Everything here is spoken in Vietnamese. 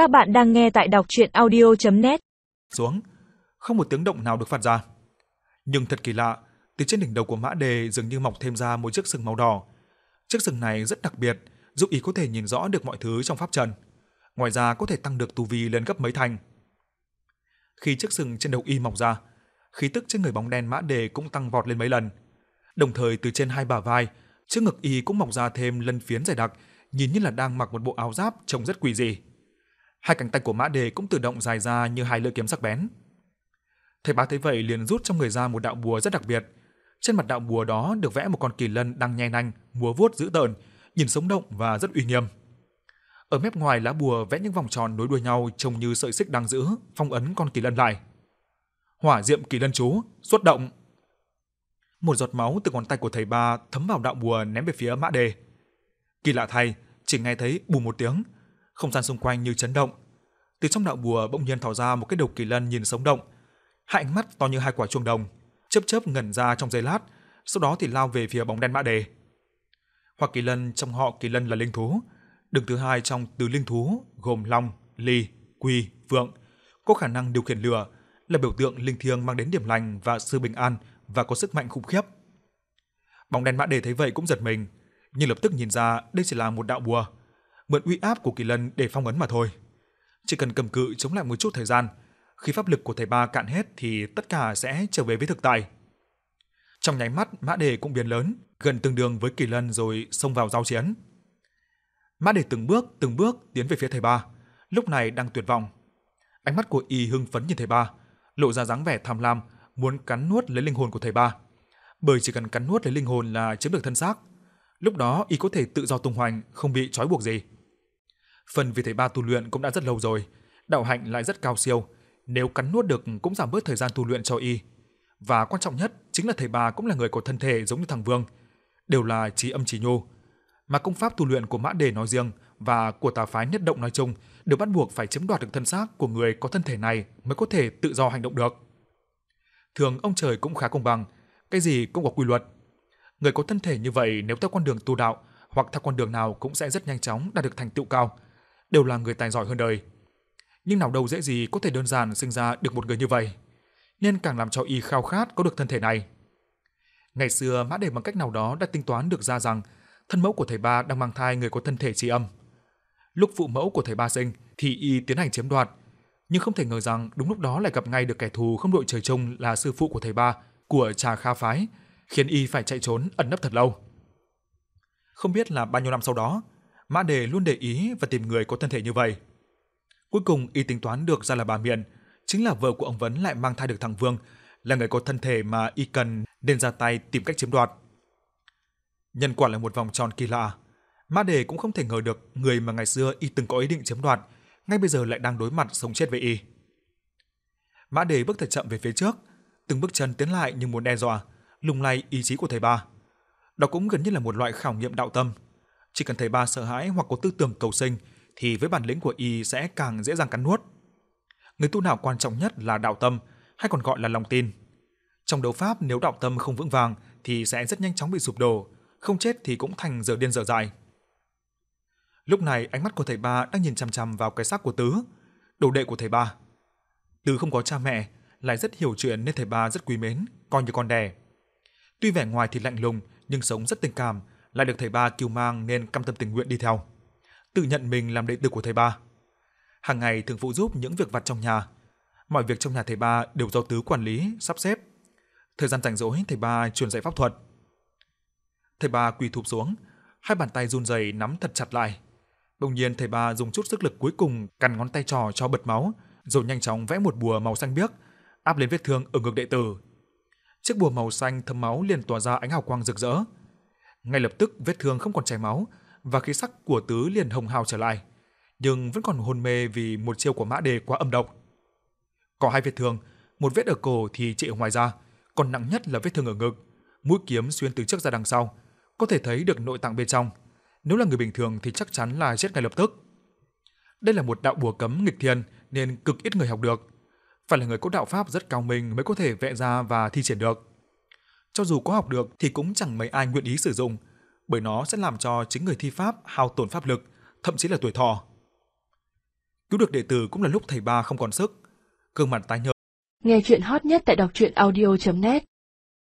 Các bạn đang nghe tại đọc audio net Xuống, không một tiếng động nào được phát ra. Nhưng thật kỳ lạ, từ trên đỉnh đầu của mã đề dường như mọc thêm ra một chiếc sừng màu đỏ. Chiếc sừng này rất đặc biệt, giúp ý có thể nhìn rõ được mọi thứ trong pháp trận. Ngoài ra có thể tăng được tu vi lên gấp mấy thành. Khi chiếc sừng trên đầu y mọc ra, khí tức trên người bóng đen mã đề cũng tăng vọt lên mấy lần. Đồng thời từ trên hai bả vai, trước ngực y cũng mọc ra thêm lân phiến dày đặc, nhìn như là đang mặc một bộ áo giáp trông rất quỷ dị. Hai cánh tay của mã đề cũng tự động dài ra như hai lưỡi kiếm sắc bén. Thầy bá thấy vậy liền rút trong người ra một đạo bùa rất đặc biệt. Trên mặt đạo bùa đó được vẽ một con kỳ lân đang nhe nanh, múa vuốt dữ tợn, nhìn sống động và rất uy nghiêm. Ở mép ngoài lá bùa vẽ những vòng tròn nối đuôi nhau trông như sợi xích đang giữ, phong ấn con kỳ lân lại. Hỏa diệm kỳ lân chú, xuất động. Một giọt máu từ ngón tay của thầy ba thấm vào đạo bùa ném về phía mã đề. Kỳ lạ thay, chỉ nghe thấy bù một tiếng, không gian xung quanh như chấn động. Từ trong đạo bùa bỗng nhiên thò ra một cái đầu kỳ lân nhìn sống động, hai ánh mắt to như hai quả chuông đồng, chớp chớp ngẩn ra trong giây lát, sau đó thì lao về phía bóng đen mã đề. Hoặc kỳ lân trong họ kỳ lân là linh thú, đứng thứ hai trong tứ linh thú gồm long, ly, quy, vượng, có khả năng điều khiển lửa, là biểu tượng linh thiêng mang đến điểm lành và sự bình an và có sức mạnh khủng khiếp. Bóng đen mã đề thấy vậy cũng giật mình, nhưng lập tức nhìn ra đây chỉ là một đạo bùa, mượn uy áp của kỳ lân để phong ấn mà thôi. Chỉ cần cầm cự chống lại một chút thời gian, khi pháp lực của thầy ba cạn hết thì tất cả sẽ trở về với thực tại. Trong nháy mắt, mã đề cũng biến lớn, gần tương đương với kỳ lân rồi xông vào giao chiến. Mã đề từng bước, từng bước tiến về phía thầy ba, lúc này đang tuyệt vọng. Ánh mắt của y hưng phấn nhìn thầy ba, lộ ra dáng vẻ tham lam, muốn cắn nuốt lấy linh hồn của thầy ba. Bởi chỉ cần cắn nuốt lấy linh hồn là chiếm được thân xác. Lúc đó y có thể tự do tung hoành, không bị trói buộc gì. Phần vì thầy ba tu luyện cũng đã rất lâu rồi, đạo hạnh lại rất cao siêu, nếu cắn nuốt được cũng giảm bớt thời gian tu luyện cho y. Và quan trọng nhất chính là thầy ba cũng là người có thân thể giống như thằng Vương, đều là trí âm trí nhô. Mà công pháp tu luyện của Mã Đề nói riêng và của tà phái nhất động nói chung đều bắt buộc phải chiếm đoạt được thân xác của người có thân thể này mới có thể tự do hành động được. Thường ông trời cũng khá công bằng, cái gì cũng có quy luật. Người có thân thể như vậy nếu theo con đường tu đạo hoặc theo con đường nào cũng sẽ rất nhanh chóng đạt được thành tựu cao, đều là người tài giỏi hơn đời. Nhưng nào đâu dễ gì có thể đơn giản sinh ra được một người như vậy, nên càng làm cho y khao khát có được thân thể này. Ngày xưa Mã Đề bằng cách nào đó đã tính toán được ra rằng thân mẫu của thầy ba đang mang thai người có thân thể tri âm. Lúc phụ mẫu của thầy ba sinh thì y tiến hành chiếm đoạt, nhưng không thể ngờ rằng đúng lúc đó lại gặp ngay được kẻ thù không đội trời chung là sư phụ của thầy ba của Trà Kha phái, khiến y phải chạy trốn ẩn nấp thật lâu. Không biết là bao nhiêu năm sau đó, Mã Đề luôn để ý và tìm người có thân thể như vậy. Cuối cùng y tính toán được ra là bà Miện, chính là vợ của ông Vấn lại mang thai được thằng Vương, là người có thân thể mà y cần nên ra tay tìm cách chiếm đoạt. Nhân quả là một vòng tròn kỳ lạ. Mã Đề cũng không thể ngờ được người mà ngày xưa y từng có ý định chiếm đoạt, ngay bây giờ lại đang đối mặt sống chết với y. Mã Đề bước thật chậm về phía trước, từng bước chân tiến lại như muốn đe dọa, lùng lay ý chí của thầy ba. Đó cũng gần như là một loại khảo nghiệm đạo tâm. Chỉ cần thầy ba sợ hãi hoặc có tư tưởng cầu sinh thì với bản lĩnh của y sẽ càng dễ dàng cắn nuốt. Người tu nào quan trọng nhất là đạo tâm, hay còn gọi là lòng tin. Trong đấu pháp nếu đạo tâm không vững vàng thì sẽ rất nhanh chóng bị sụp đổ, không chết thì cũng thành giờ điên giờ dại. Lúc này ánh mắt của thầy ba đang nhìn chằm chằm vào cái xác của Tứ, đồ đệ của thầy ba. Tứ không có cha mẹ, lại rất hiểu chuyện nên thầy ba rất quý mến, coi như con đẻ. Tuy vẻ ngoài thì lạnh lùng nhưng sống rất tình cảm, lại được thầy ba kiêu mang nên cam tâm tình nguyện đi theo. Tự nhận mình làm đệ tử của thầy ba. Hàng ngày thường phụ giúp những việc vặt trong nhà. Mọi việc trong nhà thầy ba đều do Tứ quản lý, sắp xếp. Thời gian rảnh rỗi thầy ba truyền dạy pháp thuật. Thầy ba quỳ thụp xuống, hai bàn tay run rẩy nắm thật chặt lại. Bỗng nhiên thầy ba dùng chút sức lực cuối cùng cắn ngón tay trò cho bật máu, rồi nhanh chóng vẽ một bùa màu xanh biếc áp lên vết thương ở ngực đệ tử. Chiếc bùa màu xanh thấm máu liền tỏa ra ánh hào quang rực rỡ. Ngay lập tức vết thương không còn chảy máu và khí sắc của Tứ liền hồng hào trở lại, nhưng vẫn còn hôn mê vì một chiêu của Mã Đề quá âm độc. Có hai vết thương, một vết ở cổ thì trị ở ngoài da, còn nặng nhất là vết thương ở ngực, mũi kiếm xuyên từ trước ra đằng sau, có thể thấy được nội tạng bên trong. Nếu là người bình thường thì chắc chắn là chết ngay lập tức. Đây là một đạo bùa cấm nghịch thiên nên cực ít người học được. Phải là người có đạo pháp rất cao minh mới có thể vẽ ra và thi triển được. Cho dù có học được thì cũng chẳng mấy ai nguyện ý sử dụng, bởi nó sẽ làm cho chính người thi pháp hao tổn pháp lực, thậm chí là tuổi thọ. Cứu được đệ tử cũng là lúc thầy ba không còn sức. Gương mặt tái nhợt. Nghe chuyện hot nhất tại đọc truyện audio.net